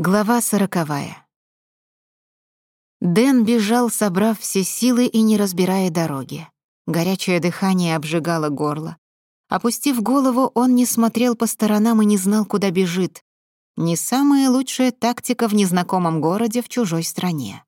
Глава сороковая. Дэн бежал, собрав все силы и не разбирая дороги. Горячее дыхание обжигало горло. Опустив голову, он не смотрел по сторонам и не знал, куда бежит. Не самая лучшая тактика в незнакомом городе в чужой стране.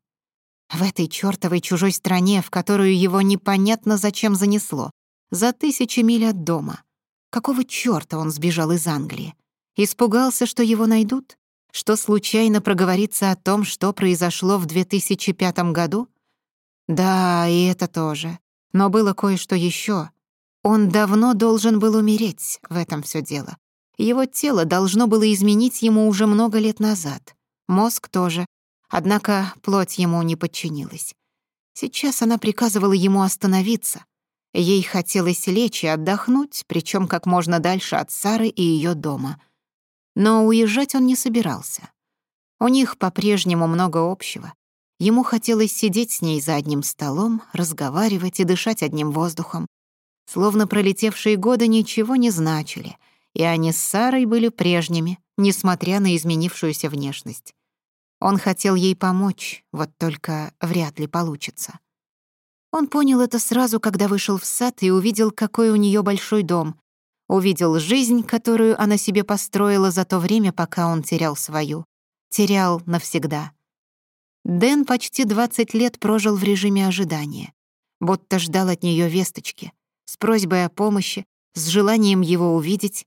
В этой чёртовой чужой стране, в которую его непонятно зачем занесло, за тысячи миль от дома. Какого чёрта он сбежал из Англии? Испугался, что его найдут? что случайно проговорится о том, что произошло в 2005 году? Да, и это тоже. Но было кое-что еще. Он давно должен был умереть, в этом все дело. Его тело должно было изменить ему уже много лет назад. Мозг тоже. Однако плоть ему не подчинилась. Сейчас она приказывала ему остановиться. Ей хотелось лечь и отдохнуть, причем как можно дальше от Сары и ее дома — но уезжать он не собирался. У них по-прежнему много общего. Ему хотелось сидеть с ней за одним столом, разговаривать и дышать одним воздухом. Словно пролетевшие годы ничего не значили, и они с Сарой были прежними, несмотря на изменившуюся внешность. Он хотел ей помочь, вот только вряд ли получится. Он понял это сразу, когда вышел в сад и увидел, какой у нее большой дом, Увидел жизнь, которую она себе построила за то время, пока он терял свою. Терял навсегда. Дэн почти 20 лет прожил в режиме ожидания. Будто ждал от нее весточки. С просьбой о помощи, с желанием его увидеть.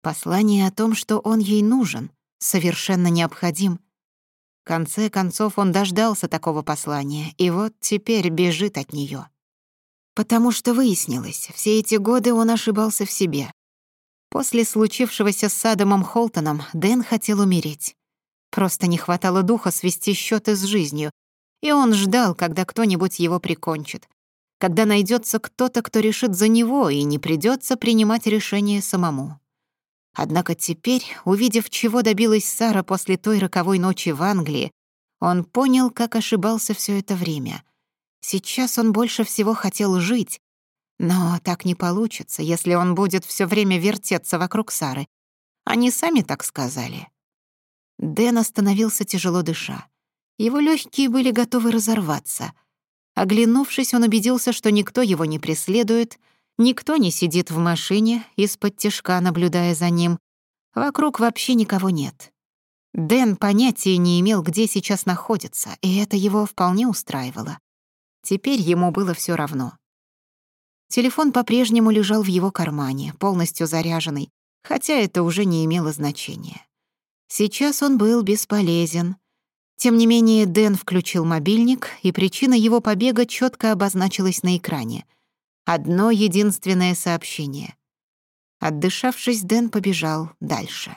Послание о том, что он ей нужен, совершенно необходим. В конце концов, он дождался такого послания, и вот теперь бежит от нее. Потому что выяснилось, все эти годы он ошибался в себе, После случившегося с Садомом Холтоном Дэн хотел умереть. Просто не хватало духа свести счеты с жизнью, и он ждал, когда кто-нибудь его прикончит. Когда найдется кто-то, кто решит за него, и не придется принимать решение самому. Однако теперь, увидев, чего добилась Сара после той роковой ночи в Англии, он понял, как ошибался все это время. Сейчас он больше всего хотел жить, но так не получится, если он будет все время вертеться вокруг Сары. Они сами так сказали. Дэн остановился, тяжело дыша. Его легкие были готовы разорваться. Оглянувшись, он убедился, что никто его не преследует, никто не сидит в машине, из-под тяжка наблюдая за ним. Вокруг вообще никого нет. Дэн понятия не имел, где сейчас находится, и это его вполне устраивало. Теперь ему было все равно. Телефон по-прежнему лежал в его кармане, полностью заряженный, хотя это уже не имело значения. Сейчас он был бесполезен. Тем не менее, Дэн включил мобильник, и причина его побега четко обозначилась на экране. Одно единственное сообщение. Отдышавшись, Дэн побежал дальше.